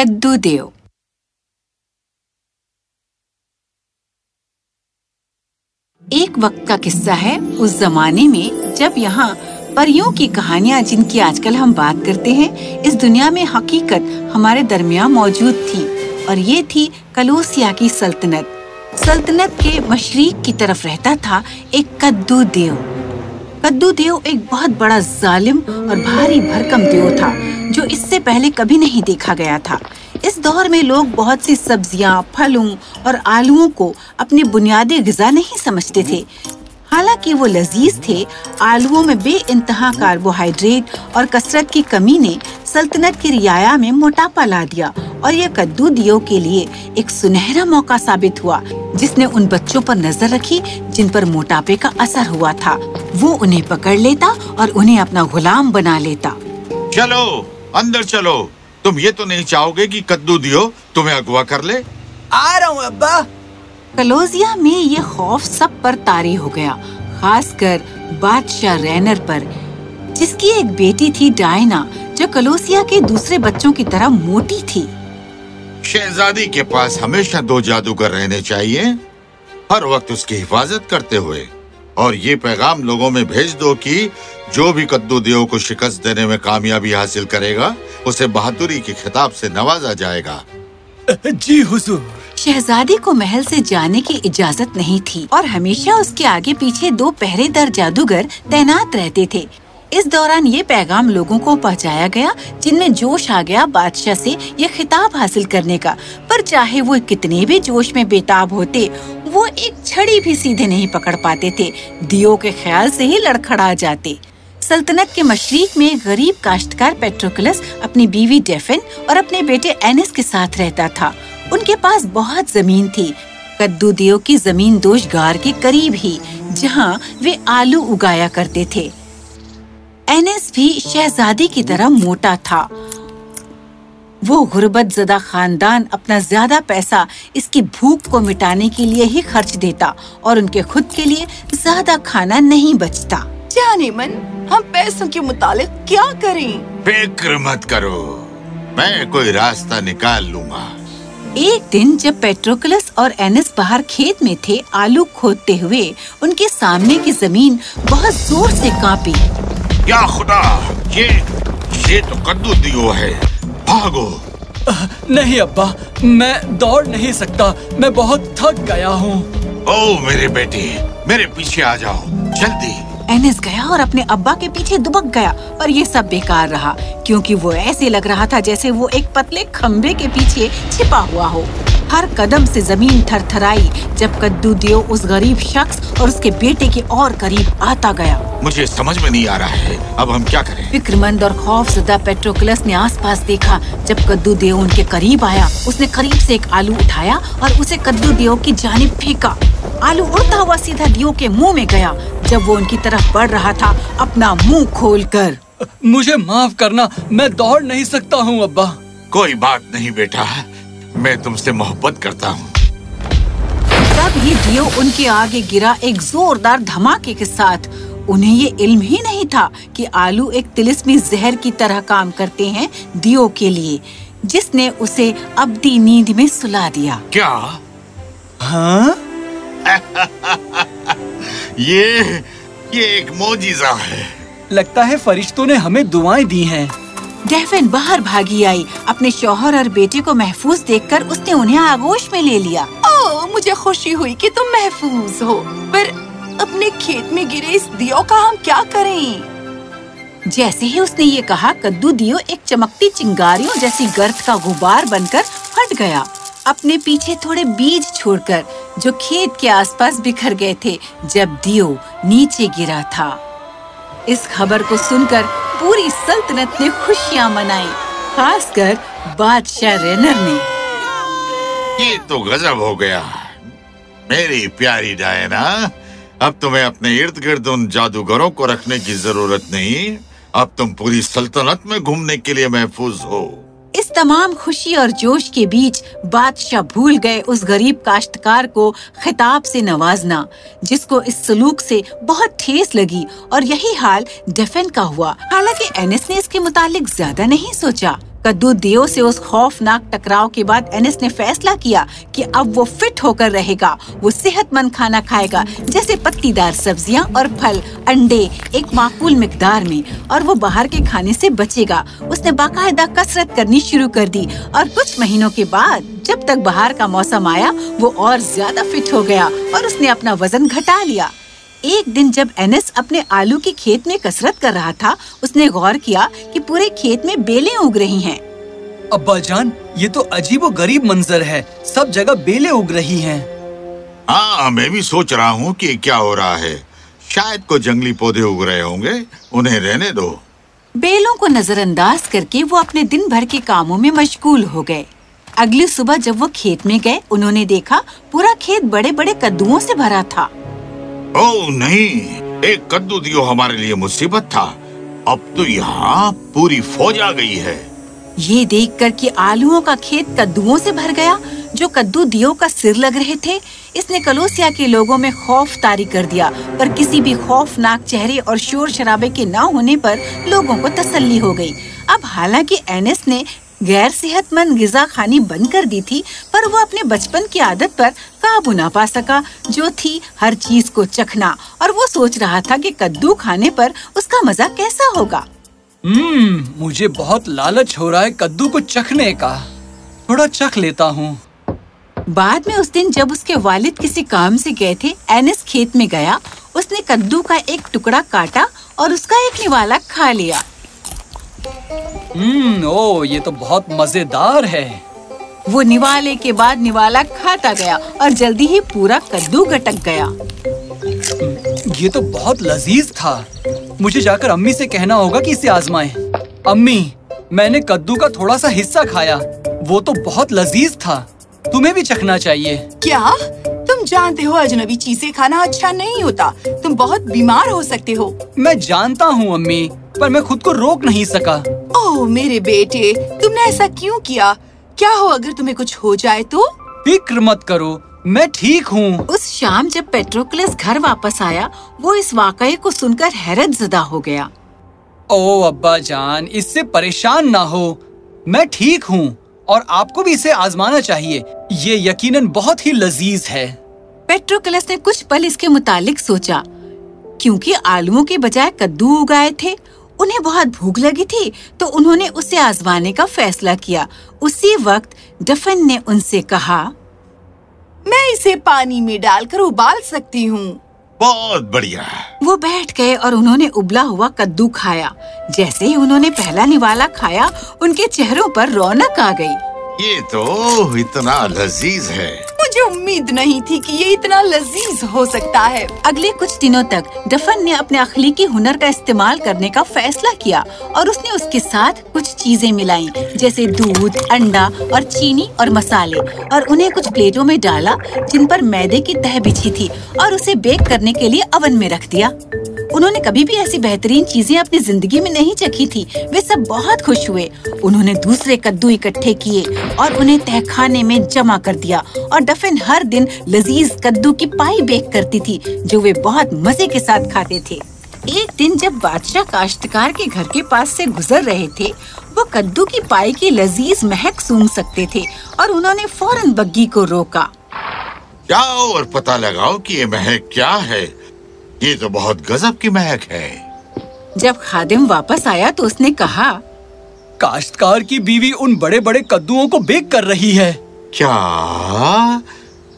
कद्दू देव एक वक्त का किस्सा है, उस जमाने में जब यहाँ परियों की कहानियाँ जिनकी आजकल हम बात करते हैं, इस दुनिया में हकीकत हमारे दरमियान मौजूद थी और ये थी कलोसिया की सल्तनत। सल्तनत के मशरिक की तरफ़ रहता था एक कद्दू देव कद्दू देव एक बहुत बड़ा जालिम और भारी भरकम देव था जो इससे पहले कभी नहीं देखा गया था। इस दौर में लोग बहुत सी सब्ज़ियाँ, फलों और आलुओं को अपनी बुनियादी गजा नहीं समझते थे। हालाँकि वो लजीज थे आलुओं में बे इंतहा कार्बोहाइड्रेट और कसरत की कमी ने सल्तनत की रियाया में मोटापा ला दिया और ये कद्दू दियो के लिए एक सुनहरा मौका साबित हुआ जिसने उन बच्चों पर नज़र रखी जिन पर मोटापे का असर हुआ था। वो उन्हें पकड़ लेता और उन्हें अपना गुलाम बना लेता। चलो अंदर चलो। तुम ये तो नहीं चाहोगे कि कद्दू दियो तुम्हें अगवा कर ले? आ रहा हूँ अब्बा। कलोजिया में ये खौफ सब पर तारी हो गया खासकर बादशाह रैनर पर जिसकी एक बेटी थी डायना जो कलोसिया के दूसरे बच्चों की तरह मोटी थी। शहजादी के पास हमेशा दो जादूगर रहने चाहिए। हर वक्त उसकी हिफाजत करते हुए। और ये पैगाम लोगों में भेज दो कि जो भी कद्दू देव को शिकस्त देने में कामयाबी हासिल करेगा उसे बहादुरी के खिताब से नवाजा जाएगा। जी हुजूर। शहजादी को महल से जाने की इजाज़त नहीं थी और हमेशा उसके आगे पीछे दो पहरेदार जादूगर तैनात रहते थे। इस दौरान ये पैगाम लोगों को पहुँचाया गया, जिनमें जोश आ गया बादशाह से ये खिताब हासिल करने का। पर चाहे वो कितने भी जोश में बेताब होते, वो एक छड़ी भी सीधे नहीं पकड़ पाते थे। दियो के ख्याल से ही लड़खड़ा जाते। सल्तनत के मशरक में गरीब काश्तकार पेट्रोकलस अपनी बीवी डेफिन और अपने बेटे एनिस के साथ रहता था। उनके पास बहुत ज़मीन थी। कद्दू दियो की ज़मीन दोष गार के करीब ही, जहाँ वे आलू उगाया करते थे। एनेस भी शहजादी की तरह मोटा था। वो गुर्बत जदा खानदान अपना ज़्यादा पैसा इसकी भूख को मिटाने के लिए ही खर्च देता और उनके खुद के लिए ज़्यादा खाना नहीं बचता। जाने मन हम पैसों के मुतालिक क्या करें? फ़िक्र मत करो। मैं कोई रास्ता निकाल लूँगा। एक दिन जब पेट्रोकलस और एनिस बाहर खेत में थे आलू खोदते हुए उनके सामने की ज़मीन बहुत ज़ोर से कांपी। या खुदा ये ये तो कद्दू दियो है। भागो। नहीं अब्बा मैं दौड़ नहीं सकता मैं बहुत थक गया हूँ। ओ मेरे बेटे मेरे पीछे आ जाओ जल्दी। एनिस गया और अपने अब्बा के पीछे दुबक गया पर ये सब बेकार रहा क्योंकि वो ऐसे लग रहा था जैसे वो एक पतले खम्बे के पीछे छिपा हुआ हो। हर कदम से ज़मीन थरथराई जब कद्दू दियो उस गरीब शख्स और उसके बेटे के और करीब आता गया। मुझे समझ में नहीं आ रहा है। अब हम क्या करें? फिक्रमंद और खौफ जदा पेट्रोक्लस ने आसपास देखा जब कद्दू देव उनके करीब आया। उसने करीब से एक आलू उठाया और उसे कद्दू देव की जानिब फेंका। आलू उड़ता हुआ सीधा दियो के मुँह में गया जब वो उनकी तरफ़ बढ़ रहा था अपना मुँह खोलकर। मुझे माफ़ करना मैं दौड़ नहीं सकता हूँ अब्बा। कोई बात नहीं बेटा। मैं तुमसे मोहब्बत करता हूँ। तब ही दियो उनके आगे गिरा एक जोरदार धमाके के साथ। उन्हें ये इल्म ही नहीं था कि आलू एक तिलिस्मी जहर की तरह काम करते हैं दियो के लिए जिसने उसे अबदी नींद में सुला दिया। क्या? हाँ? ये ये एक मोजिजा है। लगता है फरिश्तों ने हमें दुआएँ दी हैं। डेफिन बाहर भागी आई। अपने शौहर और बेटे को महफूज देखकर उसने उन्हें आगोश में ले लिया। ओ, मुझे खुशी हुई कि तुम महफूज हो। पर अपने खेत में गिरे इस दियो का हम क्या करें? जैसे ही उसने ये कहा कद्दू दियो एक चमकती चिंगारियों जैसी गर्त का गुबार बनकर फट गया। अपने पीछे थोड़े बीज छोड़कर जो खेत के आसपास बिखर गए थे जब दियो नीचे गिरा था। इस खबर को सुनकर पूरी सल्तनत ने खुशियाँ मनाई, खासकर बादशाह रेनर ने। ये तो गजब हो गया। मेरी प्यारी डायना, अब तुम्हें अपने इर्द गिर्द उन जादूगरों को रखने की ज़रूरत नहीं। अब तुम पूरी सल्तनत में घूमने के लिए महफूज हो। इस तमाम खुशी और जोश के बीच बादशाह भूल गए उस गरीब काश्तकार को खिताब से नवाजना, जिसको इस सलूक से बहुत ठेस लगी और यही हाल डेफेन का हुआ। हालाँकि एनएस ने इसके मुतालिक ज़्यादा नहीं सोचा। कद्दू देव से उस खौफनाक टकराव के बाद एनिस ने फैसला किया कि अब वो फिट होकर रहेगा, वो सेहतमंद खाना खाएगा, जैसे पत्तीदार सब्ज़ियाँ और फल, अंडे, एक माकूल मिकदार में, और वो बाहर के खाने से बचेगा। उसने बाकायदा कसरत करनी शुरू कर दी, और कुछ महीनों के बाद, जब तक बाहर का मौसम आया, वो और ज़्यादा फिट हो गया, और उसने अपना वज़न घटा लिया। एक दिन जब एनएस अपने आलू के खेत में कसरत कर रहा था उसने गौर किया कि पूरे खेत में बेलें उग रही हैं। अब्बा जान ये तो अजीब गरीब मंजर है। सब जगह बेलें उग रही हैं। हाँ मैं भी सोच रहा हूँ कि क्या हो रहा है। शायद को जंगली पौधे उग रहे होंगे उन्हें रहने दो। बेलों को नजरअंदाज करके वो अपने दिन भर के कामों में मशगूल हो गए। अगली सुबह जब वो खेत में गए उन्होंने देखा पूरा खेत बड़े बड़े कद्दुओं से भरा था। ओ नहीं। एक कद्दू दियो हमारे लिए मुसीबत था। अब तो यहाँ पूरी फौज आ गई है। ये देखकर कि आलूओं का खेत कद्दुओं से भर गया, जो कद्दू दियो का सिर लग रहे थे, इसने कलोसिया के लोगों में खौफ तारी कर दिया। पर किसी भी खौफनाक चेहरे और शोर शराबे के ना होने पर लोगों को तसल्ली हो गई। अब हालाँकि एनएस ने गैर सेहतमंद गिजा खानी बंद कर दी थी पर वो अपने बचपन की आदत पर काबू ना पा सका। जो थी हर चीज़ को चखना और वो सोच रहा था कि कद्दू खाने पर उसका मज़ा कैसा होगा। हम्म मुझे बहुत लालच हो रहा है कद्दू को चखने का। थोड़ा चख लेता हूँ। बाद में उस दिन जब उसके वालिद किसी काम से गए थे एनिस खेत में गया उसने कद्दू का एक टुकड़ा काटा और उसका एक निवाला खा लिया। हम्म ओ ये तो बहुत मज़ेदार है। वो निवाले के बाद निवाला खाता गया और जल्दी ही पूरा कद्दू गटक गया। ये तो बहुत लजीज था। मुझे जाकर अम्मी से कहना होगा कि इसे आजमाएँ। अम्मी मैंने कद्दू का थोड़ा सा हिस्सा खाया। वो तो बहुत लजीज था। तुम्हें भी चखना चाहिए। क्या? तुम जानते हो अजनबी चीज़ें खाना अच्छा नहीं होता। तुम बहुत बीमार हो सकते हो। मैं जानता हूँ अम्मी पर मैं खुद को रोक नहीं सका। ओह मेरे बेटे तुमने ऐसा क्यों किया? क्या हो अगर तुम्हें कुछ हो जाए तो? फ़िक्र मत करो मैं ठीक हूँ। उस शाम जब पेट्रोक्लस घर वापस आया वो इस वाकये को सुनकर हैरत जदा हो गया। ओ अब्बा जान इससे परेशान ना हो। मैं ठीक हूँ और आपको भी इसे आजमाना चाहिए। ये यकीनन बहुत ही लजीज है। पेट्रोक्लस ने कुछ पल इसके मुतालिक सोचा क्योंकि आलुओं के बजाय कद्दू उगाए थे उन्हें बहुत भूख लगी थी तो उन्होंने उसे आजमाने का फैसला किया। उसी वक्त डफन ने उनसे कहा मैं इसे पानी में डालकर उबाल सकती हूँ। बहुत बढ़िया। वो बैठ गए और उन्होंने उबला हुआ कद्दू खाया। जैसे ही उन्होंने पहला निवाला खाया उनके चेहरों पर रौनक आ गई। ये तो इतना लजीज है। मुझे उम्मीद नहीं थी कि ये इतना लजीज हो सकता है। अगले कुछ दिनों तक, डफन ने अपने अखलीकी हुनर का इस्तेमाल करने का फैसला किया और उसने उसके साथ कुछ चीज़ें मिलाई, जैसे दूध, अंडा और चीनी और मसाले और उन्हें कुछ प्लेटों में डाला, जिन पर मैदे की तह बिछी थी और उसे बेक करने के लिए अवन में रख दिया। उन्होंने कभी भी ऐसी बेहतरीन चीज़ें अपनी ज़िंदगी में नहीं चखी थी। वे सब बहुत खुश हुए। उन्होंने दूसरे कद्दू इकट्ठे किए और उन्हें तहखाने में जमा कर दिया और डफिन हर दिन लजीज कद्दू की पाई बेक करती थी, जो वे बहुत मज़े के साथ खाते थे। एक दिन जब बादशाह काश्तकार के घर के पास से गुजर रहे थे, वो कद्दू की पाई की लजीज महक सूंघ सकते थे और उन्होंने फ़ौरन बग्गी को रोका। जाओ और पता लगाओ कि ये महक क्या है। ये तो बहुत गजब की महक है। जब खादिम वापस आया तो उसने कहा काश्तकार की बीवी उन बड़े बड़े कद्दुओं को बेक कर रही है। क्या?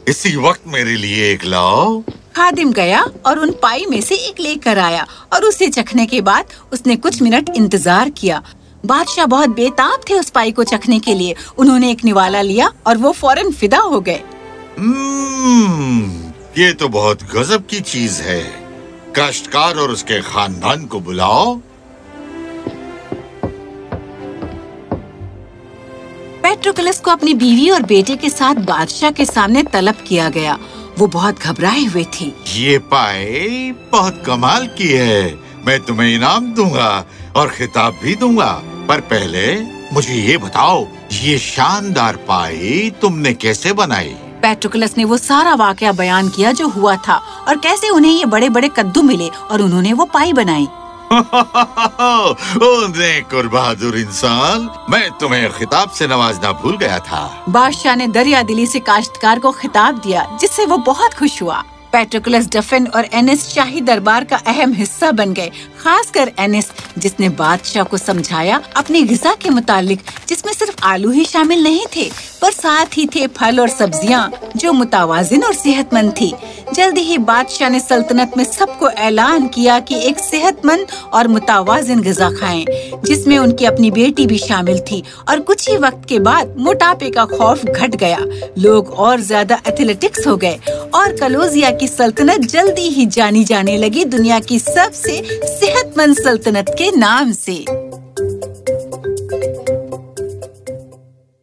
इसी वक्त मेरे लिए एक लाओ। खादिम गया और उन पाई में से एक लेकर आया और उसे चखने के बाद उसने कुछ मिनट इंतज़ार किया। बादशाह बहुत बेताब थे उस पाई को चखने के लिए। उन्होंने एक निवाला लिया और वो फ़ौरन फिदा हो गए। हम्म, ये तो बहुत गजब की चीज़ है। काश्तकार और उसके खानदान को बुलाओ। पेट्रोकलस को अपनी बीवी और बेटे के साथ बादशाह के सामने तलब किया गया। वो बहुत घबराए हुए थे। ये पाए बहुत कमाल की है। मैं तुम्हें इनाम दूँगा और खिताब भी दूँगा। पर पहले मुझे ये बताओ ये शानदार पाई तुमने कैसे बनाई? पेट्रोकलस ने वो सारा वाकया बयान किया जो हुआ था और कैसे उन्हें ये बड़े बड़े कद्दू मिले और उन्होंने वो पाई बनाई। बहादुर इंसान मैं तुम्हें खिताब से नवाजना भूल गया था। बादशाह ने दरिया दिली से काश्तकार को खिताब दिया जिससे वो बहुत खुश हुआ। पेट्रोकुलस डफिन और एनिस शाही दरबार का अहम हिस्सा बन गए खासकर एनिस जिसने बादशाह को समझाया अपनी गिजा के मुतालिक जिसमें सिर्फ़ आलू ही शामिल नहीं थे पर साथ ही थे फल और सब्ज़ियाँ, जो मुतावाजिन और सेहतमंद थी। जल्दी ही बादशाह ने सल्तनत में सबको ऐलान किया कि एक सेहतमंद और मुतावाजिन गजा खाएँ, जिसमें उनकी अपनी बेटी भी शामिल थी और कुछ ही वक्त के बाद मोटापे का खौफ घट गया। लोग और ज़्यादा एथलेटिक्स हो गए और कलोजिया की सल्तनत जल्दी ही जानी जाने लगी दुनिया की सबसे सेहतमंद सल्तनत के नाम से।